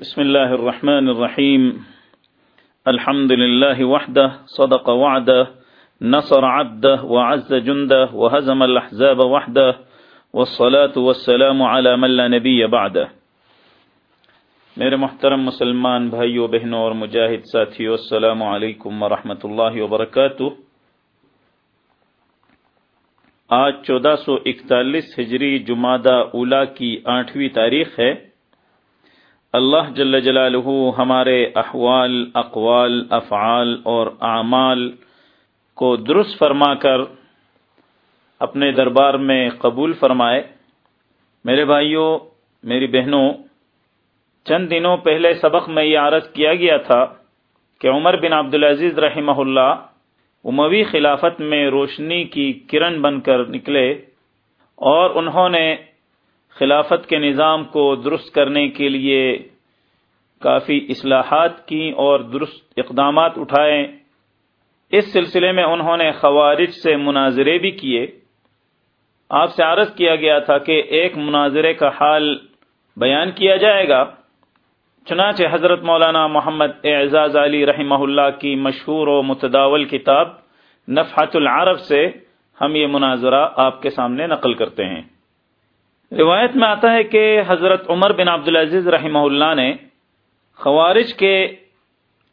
بسم الله الرحمن الرحيم الحمد لله وحده صدق وعده نصر عبده وعز جنده وهزم الأحزاب وحده والصلاة والسلام على من لا نبي بعده میرے محترم مسلمان بھائیو بہنوں اور مجاہد ساتھیو السلام علیکم ورحمۃ اللہ وبرکاتہ۔ آج چودہ سو اکتالیس ہجری جمادہ اولا کی آٹھویں تاریخ ہے۔ اللہ جل جلالہ ہمارے احوال، اقوال، افعال اور اعمال کو درست فرما کر اپنے دربار میں قبول فرمائے۔ میرے بھائیوں میری بہنوں، چند دنوں پہلے سبق میں یہ عرض کیا گیا تھا کہ عمر بن عبدالعزیز رحمہ اللہ اموی خلافت میں روشنی کی کرن بن کر نکلے اور انہوں نے خلافت کے نظام کو درست کرنے کے لیے کافی اصلاحات کی اور درست اقدامات اٹھائے اس سلسلے میں انہوں نے خوارج سے مناظرے بھی کیے۔ آپ سے عرض کیا گیا تھا کہ ایک مناظرے کا حال بیان کیا جائے گا۔ چنانچہ حضرت مولانا محمد اعزاز علی رحمہ اللہ کی مشہور و متداول کتاب نفحت العرب سے ہم یہ مناظرہ آپ کے سامنے نقل کرتے ہیں۔ روایت میں آتا ہے کہ حضرت عمر بن عبدالعزیز رحمہ اللہ نے خوارج کے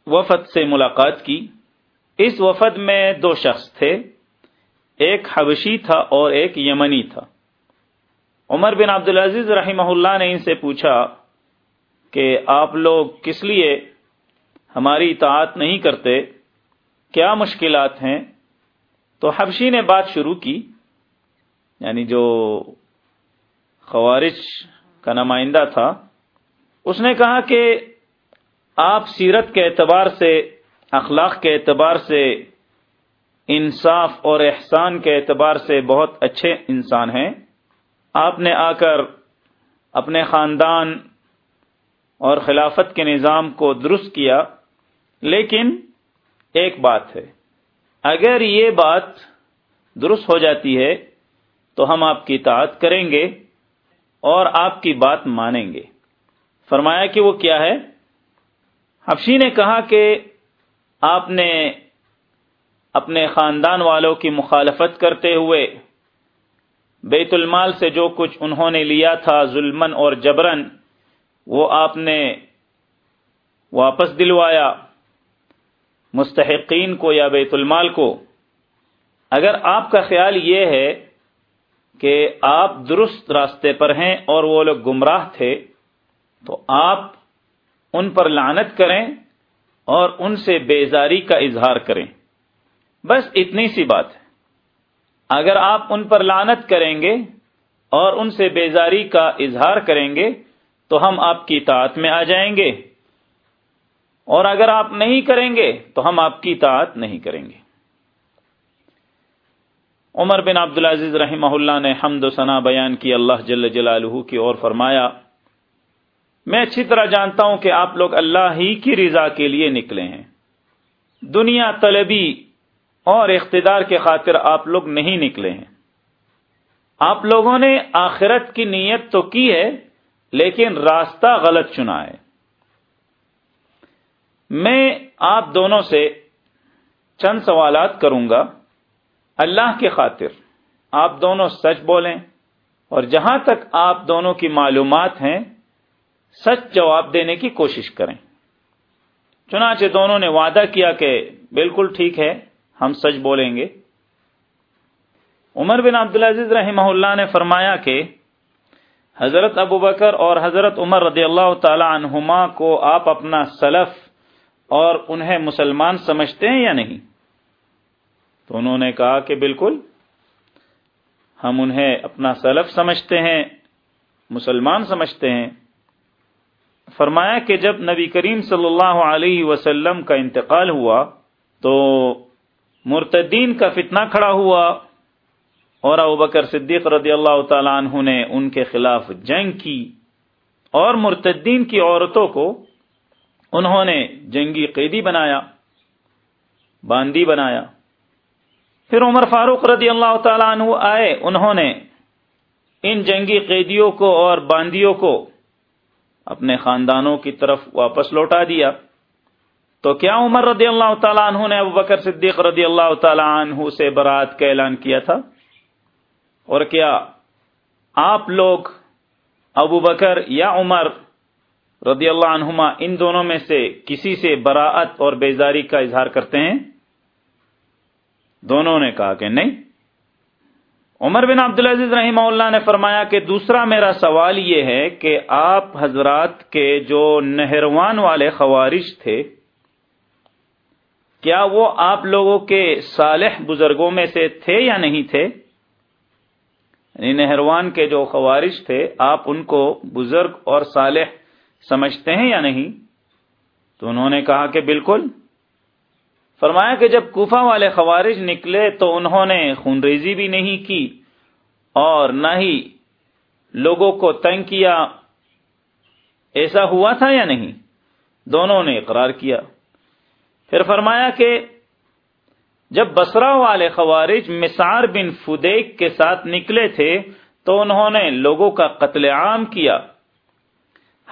وفد سے ملاقات کی۔ اس وفد میں دو شخص تھے، ایک حبشی تھا اور ایک یمنی تھا۔ عمر بن عبدالعزیز رحمہ اللہ نے ان سے پوچھا کہ آپ لوگ کس لیے ہماری اطاعت نہیں کرتے؟ کیا مشکلات ہیں؟ تو حبشی نے بات شروع کی یعنی جو خوارج کا نمائندہ تھا، اس نے کہا کہ آپ سیرت کے اعتبار سے، اخلاق کے اعتبار سے، انصاف اور احسان کے اعتبار سے بہت اچھے انسان ہیں۔ آپ نے آ کر اپنے خاندان اور خلافت کے نظام کو درست کیا، لیکن ایک بات ہے، اگر یہ بات درست ہو جاتی ہے، تو ہم آپ کی اطاعت کریں گے۔ اور آپ کی بات مانیں گے۔ فرمایا کہ وہ کیا ہے؟ حفشی نے کہا کہ آپ نے اپنے خاندان والوں کی مخالفت کرتے ہوئے بیت المال سے جو کچھ انہوں نے لیا تھا ظلمن اور جبرن وہ آپ نے واپس دلوایا۔ مستحقین کو یا بیت المال کو۔ اگر آپ کا خیال یہ ہے کہ آپ درست راستے پر ہیں اور وہ لوگ گمراہ تھے، تو آپ ان پر لعنت کریں اور ان سے بیزاری کا اظہار کریں۔ بس اتنی سی بات ہے۔ اگر آپ ان پر لعنت کریں گے اور ان سے بیزاری کا اظہار کریں گے، تو ہم آپ کی اطاعت میں آ جائیں گے۔ اور اگر آپ نہیں کریں گے، تو ہم آپ کی اطاعت نہیں کریں گے۔ عمر بن عبدالعزیز رحمہ اللہ نے حمد و ثنا بیان کی، اللہ جل جلالہ کی اور فرمایا، میں اچھی طرح جانتا ہوں کہ آپ لوگ اللہ ہی کی رضا کے لیے نکلے ہیں۔ دنیا طلبی اور اقتدار کے خاطر آپ لوگ نہیں نکلے ہیں۔ آپ لوگوں نے آخرت کی نیت تو کی ہے، لیکن راستہ غلط چنا ہے۔ میں آپ دونوں سے چند سوالات کروں گا۔ اللہ کے خاطر آپ دونوں سچ بولیں اور جہاں تک آپ دونوں کی معلومات ہیں، سچ جواب دینے کی کوشش کریں۔ چنانچہ دونوں نے وعدہ کیا کہ بالکل ٹھیک ہے، ہم سچ بولیں گے۔ عمر بن عبدالعزیز رحمہ اللہ نے فرمایا کہ حضرت ابو بکر اور حضرت عمر رضی اللہ تعالی عنہما کو آپ اپنا سلف اور انہیں مسلمان سمجھتے ہیں یا نہیں؟ تو انہوں نے کہا کہ بالکل، ہم انہیں اپنا سلف سمجھتے ہیں، مسلمان سمجھتے ہیں۔ فرمایا کہ جب نبی کریم صلی اللہ علیہ وسلم کا انتقال ہوا تو مرتدین کا فتنہ کھڑا ہوا اور ابو بکر صدیق رضی اللہ تعالیٰ عنہ نے ان کے خلاف جنگ کی اور مرتدین کی عورتوں کو انہوں نے جنگی قیدی بنایا، باندی بنایا۔ پھر عمر فاروق رضی اللہ تعالیٰ عنہ آئے، انہوں نے ان جنگی قیدیوں کو اور باندیوں کو اپنے خاندانوں کی طرف واپس لوٹا دیا۔ تو کیا عمر رضی اللہ تعالیٰ عنہ نے ابو بکر صدیق رضی اللہ تعالیٰ عنہ سے برات کا اعلان کیا تھا؟ اور کیا آپ لوگ ابو بکر یا عمر رضی اللہ عنہما ان دونوں میں سے کسی سے براعت اور بیزاری کا اظہار کرتے ہیں؟ دونوں نے کہا کہ نہیں۔ عمر بن عبدالعزیز رحمہ اللہ نے فرمایا کہ دوسرا میرا سوال یہ ہے کہ آپ حضرات کے جو نہروان والے خوارش تھے، کیا وہ آپ لوگوں کے صالح بزرگوں میں سے تھے یا نہیں تھے؟ یعنی نہروان کے جو خوارش تھے، آپ ان کو بزرگ اور صالح سمجھتے ہیں یا نہیں؟ تو انہوں نے کہا کہ بالکل۔ فرمایا کہ جب کوفہ والے خوارج نکلے تو انہوں نے خونریزی بھی نہیں کی اور نہ ہی لوگوں کو تنگ کیا۔ ایسا ہوا تھا یا نہیں؟ دونوں نے اقرار کیا۔ پھر فرمایا کہ جب بسرا والے خوارج مسار بن فدیک کے ساتھ نکلے تھے تو انہوں نے لوگوں کا قتل عام کیا۔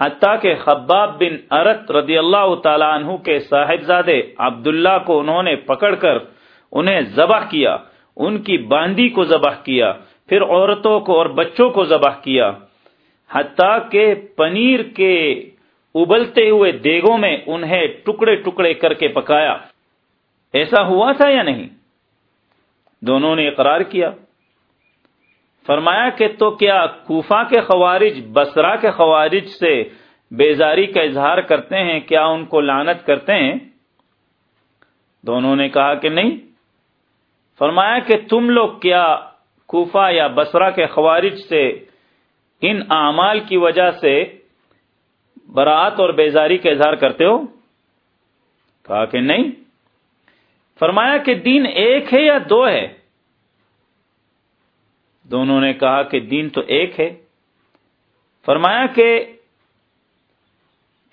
حتیٰ کہ خباب بن ارت رضی اللہ تعالیٰ عنہ کے صاحبزادے عبداللہ کو انہوں نے پکڑ کر انہیں ذبح کیا، ان کی باندی کو ذبح کیا، پھر عورتوں کو اور بچوں کو ذبح کیا۔ حتیٰ کہ پنیر کے ابلتے ہوئے دیگوں میں انہیں ٹکڑے ٹکڑے کر کے پکایا۔ ایسا ہوا تھا یا نہیں؟ دونوں نے اقرار کیا۔ فرمایا کہ تو کیا کوفہ کے خوارج بسرا کے خوارج سے بیزاری کا اظہار کرتے ہیں؟ کیا ان کو لانت کرتے ہیں؟ دونوں نے کہا کہ نہیں۔ فرمایا کہ تم لوگ کیا کوفہ یا بسرا کے خوارج سے ان اعمال کی وجہ سے برات اور بیزاری کا اظہار کرتے ہو؟ کہا کہ نہیں۔ فرمایا کہ دین ایک ہے یا دو ہے؟ دونوں نے کہا کہ دین تو ایک ہے۔ فرمایا کہ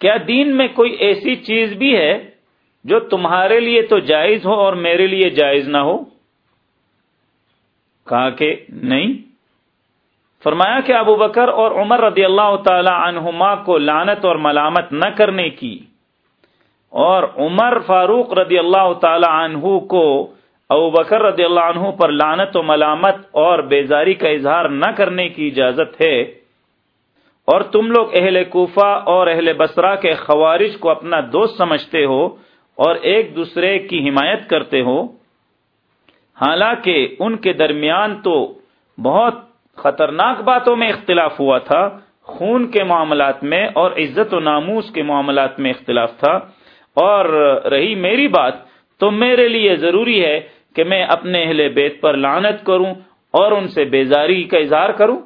کیا دین میں کوئی ایسی چیز بھی ہے جو تمہارے لیے تو جائز ہو اور میرے لیے جائز نہ ہو؟ کہا کہ نہیں۔ فرمایا کہ ابو بکر اور عمر رضی اللہ تعالی عنہما کو لانت اور ملامت نہ کرنے کی اور عمر فاروق رضی اللہ تعالی عنہ کو ابو بکر رضی اللہ عنہ پر لانت و ملامت اور بیزاری کا اظہار نہ کرنے کی اجازت ہے۔ اور تم لوگ اہل کوفہ اور اہل بسرا کے خوارج کو اپنا دوست سمجھتے ہو اور ایک دوسرے کی حمایت کرتے ہو۔ حالانکہ ان کے درمیان تو بہت خطرناک باتوں میں اختلاف ہوا تھا، خون کے معاملات میں اور عزت و ناموس کے معاملات میں اختلاف تھا۔ اور رہی میری بات، تو میرے لیے ضروری ہے کہ میں اپنے اہل بیت پر لانت کروں اور ان سے بیزاری کا اظہار کروں؟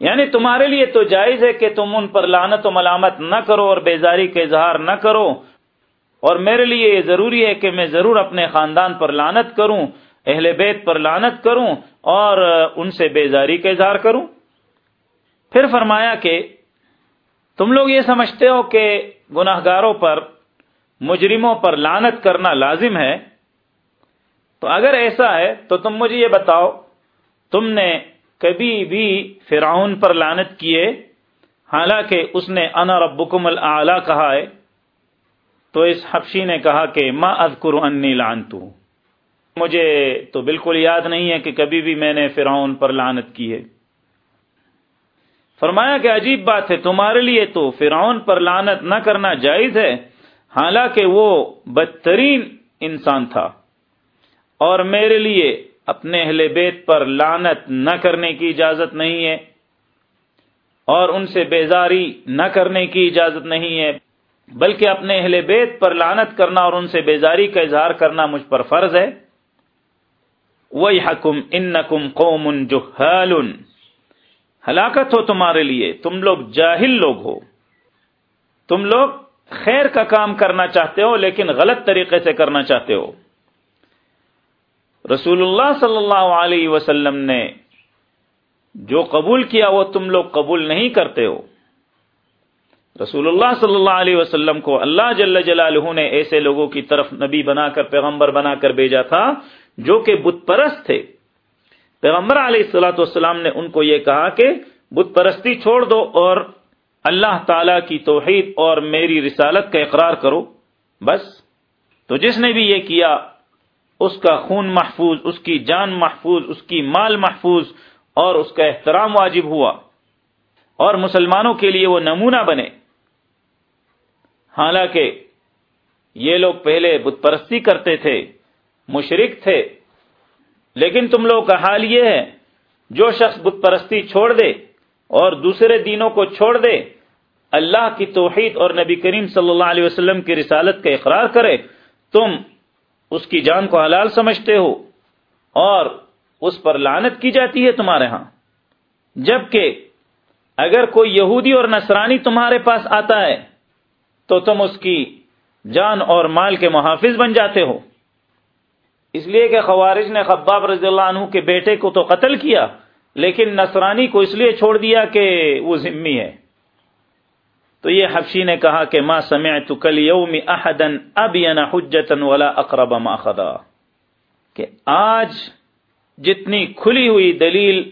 یعنی تمہارے لیے تو جائز ہے کہ تم ان پر لانت و ملامت نہ کرو اور بیزاری کا اظہار نہ کرو، اور میرے لیے یہ ضروری ہے کہ میں ضرور اپنے خاندان پر لانت کروں، اہل بیت پر لانت کروں اور ان سے بیزاری کا اظہار کروں؟ پھر فرمایا کہ تم لوگ یہ سمجھتے ہو کہ گناہ گاروں پر، مجرموں پر لانت کرنا لازم ہے تو اگر ایسا ہے تو تم مجھے یہ بتاؤ، تم نے کبھی بھی فرعون پر لانت کیے؟ حالانکہ اس نے انا ربکم العلی کہا ہے، تو اس حفشی نے کہا کہ ما اذکر انی لعنتو۔ مجھے تو بالکل یاد نہیں ہے کہ کبھی بھی میں نے فرعون پر لانت کی ہے۔ فرمایا کہ عجیب بات ہے، تمہارے لیے تو فرعون پر لانت نہ کرنا جائز ہے، حالانکہ وہ بدترین انسان تھا۔ اور میرے لیے اپنے اہل بیت پر لانت نہ کرنے کی اجازت نہیں ہے اور ان سے بیزاری نہ کرنے کی اجازت نہیں ہے، بلکہ اپنے اہل بیت پر لانت کرنا اور ان سے بیزاری کا اظہار کرنا مجھ پر فرض ہے۔ وہی حکم ان نقم قوم جو ہلاکت ہو تمہارے لیے، تم لوگ جاہل لوگ ہو۔ تم لوگ خیر کا کام کرنا چاہتے ہو، لیکن غلط طریقے سے کرنا چاہتے ہو۔ رسول اللہ صلی اللہ علیہ وسلم نے جو قبول کیا وہ تم لوگ قبول نہیں کرتے ہو۔ رسول اللہ صلی اللہ علیہ وسلم کو اللہ جل جلالہ نے ایسے لوگوں کی طرف نبی بنا کر، پیغمبر بنا کر بھیجا تھا جو کہ بت پرست تھے۔ پیغمبر علیہ السلاۃ والسلام نے ان کو یہ کہا کہ، بت پرستی چھوڑ دو اور اللہ تعالی کی توحید اور میری رسالت کا اقرار کرو۔ بس۔ تو جس نے بھی یہ کیا اس کا خون محفوظ، اس کی جان محفوظ، اس کی مال محفوظ اور اس کا احترام واجب ہوا۔ اور مسلمانوں کے لیے وہ نمونہ بنے۔ حالانکہ یہ لوگ پہلے بت پرستی کرتے تھے مشرق تھے۔ لیکن تم لوگ کا حال یہ ہے، جو شخص بت پرستی چھوڑ دے اور دوسرے دینوں کو چھوڑ دے، اللہ کی توحید اور نبی کریم صلی اللہ علیہ وسلم کی رسالت کا اقرار کرے، تم اس کی جان کو حلال سمجھتے ہو اور اس پر لانت کی جاتی ہے تمہارے ہاں۔ جبکہ اگر کوئی یہودی اور نصرانی تمہارے پاس آتا ہے، تو تم اس کی جان اور مال کے محافظ بن جاتے ہو۔ اس لیے کہ خوارج نے خباب رضی اللہ عنہ کے بیٹے کو تو قتل کیا، لیکن نصرانی کو اس لیے چھوڑ دیا کہ وہ ذمی ہے۔ تو یہ حفشی نے کہا کہ ما سمعت کل یوم احدن ابین حجتا ولا اقرب ما خدا کہ آج جتنی کھلی ہوئی دلیل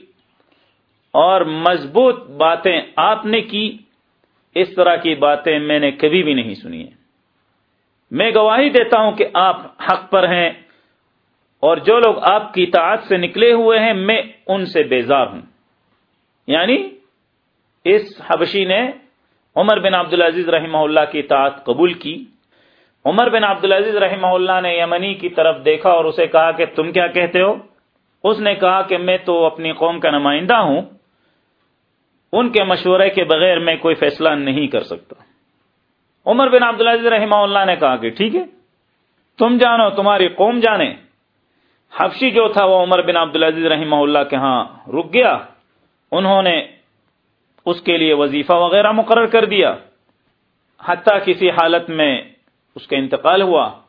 اور مضبوط باتیں آپ نے کی، اس طرح کی باتیں میں نے کبھی بھی نہیں سنی ہیں۔ میں گواہی دیتا ہوں کہ آپ حق پر ہیں اور جو لوگ آپ کی اطاعت سے نکلے ہوئے ہیں، میں ان سے بیزار ہوں۔ یعنی اس حبشی نے عمر بن عبدالعزیز رحمہ اللہ کی اطاعت قبول کی۔ عمر بن عبدالعزیز رحمہ اللہ نے یمنی کی طرف دیکھا اور اسے کہا کہ تم کیا کہتے ہو؟ اس نے کہا کہ میں تو اپنی قوم کا نمائندہ ہوں۔ ان کے مشورے کے بغیر میں کوئی فیصلہ نہیں کر سکتا۔ عمر بن عبدالعزیز رحمہ اللہ نے کہا کہ ٹھیک ہے، تم جانو، تمہاری قوم جانے۔ حفشی جو تھا وہ عمر بن عبدالعزیز رحمہ اللہ کے ہاں رک گیا۔ انہوں نے اس کے لیے وظیفہ وغیرہ مقرر کر دیا۔ حتیٰ کسی حالت میں اس کا انتقال ہوا۔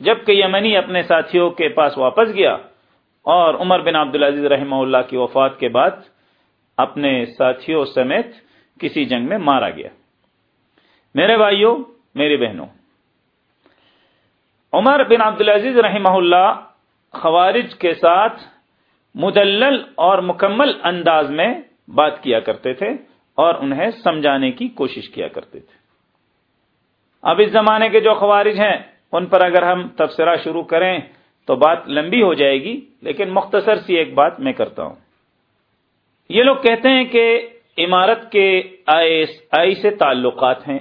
جبکہ یمنی اپنے ساتھیوں کے پاس واپس گیا اور عمر بن عبدالعزیز رحمہ اللہ کی وفات کے بعد اپنے ساتھیوں سمیت کسی جنگ میں مارا گیا۔ میرے بھائیوں، میری بہنوں، عمر بن عبدالعزیز رحمہ اللہ خوارج کے ساتھ مدلل اور مکمل انداز میں بات کیا کرتے تھے اور انہیں سمجھانے کی کوشش کیا کرتے تھے۔ اب اس زمانے کے جو خوارج ہیں، ان پر اگر ہم تبصرہ شروع کریں تو بات لمبی ہو جائے گی، لیکن مختصر سی ایک بات میں کرتا ہوں۔ یہ لوگ کہتے ہیں کہ عمارت کے آئی آئی سے تعلقات ہیں،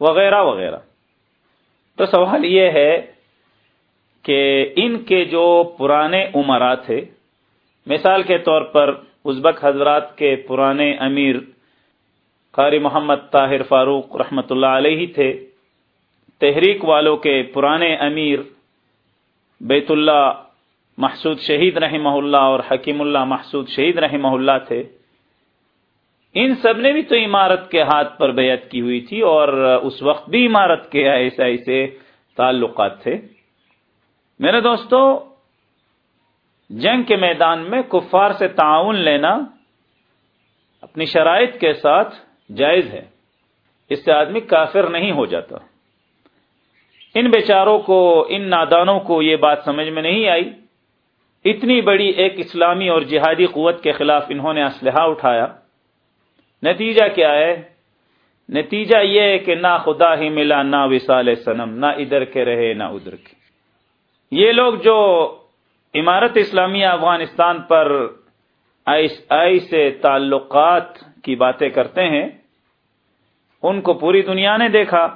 وغیرہ وغیرہ۔ تو سوال یہ ہے کہ ان کے جو پرانے عمرات تھے، مثال کے طور پر ازبک حضرات کے پرانے امیر قاری محمد طاہر فاروق رحمۃ اللہ علیہ تھے۔ تحریک والوں کے پرانے امیر بیت اللہ محسود شہید رحمہ اللہ اور حکیم اللہ محسود شہید رحمہ اللہ تھے۔ ان سب نے بھی تو عمارت کے ہاتھ پر بیعت کی ہوئی تھی اور اس وقت بھی عمارت کے ایسے ایسے تعلقات تھے۔ میرے دوستو جنگ کے میدان میں کفار سے تعاون لینا اپنی شرائط کے ساتھ جائز ہے۔ اس سے آدمی کافر نہیں ہو جاتا۔ ان بیچاروں کو، ان نادانوں کو یہ بات سمجھ میں نہیں آئی۔ اتنی بڑی ایک اسلامی اور جہادی قوت کے خلاف انہوں نے اسلحہ اٹھایا۔ نتیجہ کیا ہے؟ نتیجہ یہ ہے کہ نہ خدا ہی ملا، نہ وسال سنم نہ ادھر کے رہے، نہ ادھر کے۔ یہ لوگ جو عمارت اسلامیہ افغانستان پر آئیس آئی سے تعلقات کی باتیں کرتے ہیں، ان کو پوری دنیا نے دیکھا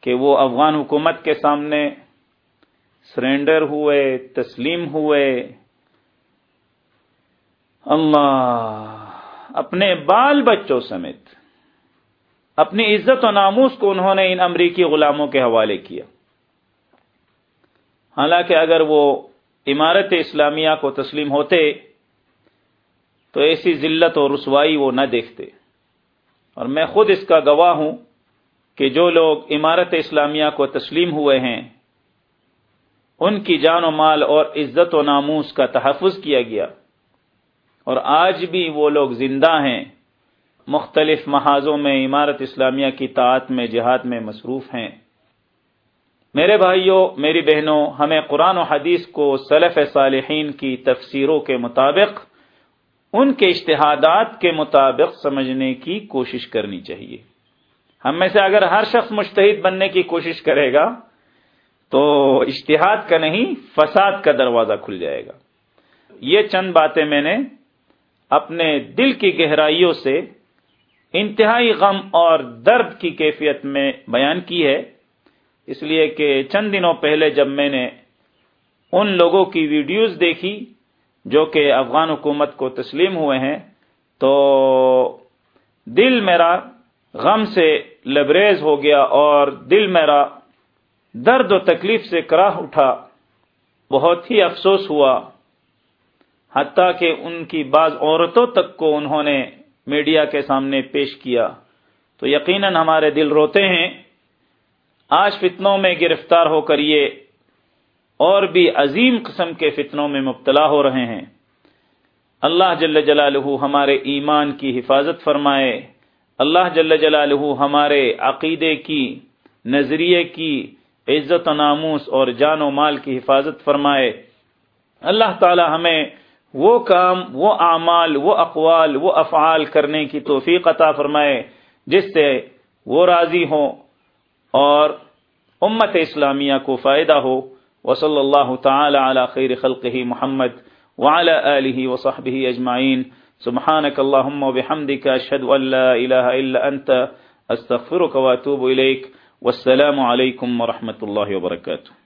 کہ وہ افغان حکومت کے سامنے سرینڈر ہوئے، تسلیم ہوئے۔ اللہ، اپنے بال بچوں سمیت، اپنی عزت و ناموس کو انہوں نے ان امریکی غلاموں کے حوالے کیا۔ حالانکہ اگر وہ عمارت اسلامیہ کو تسلیم ہوتے تو ایسی ذلت اور رسوائی وہ نہ دیکھتے۔ اور میں خود اس کا گواہ ہوں کہ جو لوگ عمارت اسلامیہ کو تسلیم ہوئے ہیں، ان کی جان و مال اور عزت و ناموس کا تحفظ کیا گیا۔ اور آج بھی وہ لوگ زندہ ہیں، مختلف محاذوں میں عمارت اسلامیہ کی طاعت میں، جہاد میں مصروف ہیں۔ میرے بھائیوں میری بہنوں، ہمیں قرآن و حدیث کو سلف صالحین کی تفسیروں کے مطابق، ان کے اشتہادات کے مطابق سمجھنے کی کوشش کرنی چاہیے۔ ہم میں سے اگر ہر شخص مشتحد بننے کی کوشش کرے گا، تو اشتہاد کا نہیں، فساد کا دروازہ کھل جائے گا۔ یہ چند باتیں میں نے اپنے دل کی گہرائیوں سے انتہائی غم اور درد کی کیفیت میں بیان کی ہے۔ اس لیے کہ چند دنوں پہلے جب میں نے ان لوگوں کی ویڈیوز دیکھی جو کہ افغان حکومت کو تسلیم ہوئے ہیں، تو دل میرا غم سے لبریز ہو گیا اور دل میرا درد و تکلیف سے کراہ اٹھا۔ بہت ہی افسوس ہوا۔ حتیٰ کہ ان کی بعض عورتوں تک کو انہوں نے میڈیا کے سامنے پیش کیا۔ تو یقیناً ہمارے دل روتے ہیں۔ آج فتنوں میں گرفتار ہو کر یہ اور بھی عظیم قسم کے فتنوں میں مبتلا ہو رہے ہیں۔ اللہ جل جلالہ ہمارے ایمان کی حفاظت فرمائے۔ اللہ جل جلالہ ہمارے عقیدے کی، نظریے کی عزت و ناموس اور جان و مال کی حفاظت فرمائے۔ اللہ تعالی ہمیں وہ کام، وہ اعمال، وہ اقوال، وہ افعال کرنے کی توفیق عطا فرمائے، جس سے وہ راضی ہوں۔ اور امت اسلامیہ کو فائدہ ہو۔ وصلی اللہ تعالی علی خیر خلقہ محمد وعلى آله وصحبه اجمعین۔ سبحانك اللهم وبحمدك أشهد ان لا إله الا انت أستغفرك واتوب إليك والسلام عليكم ورحمة الله وبركاته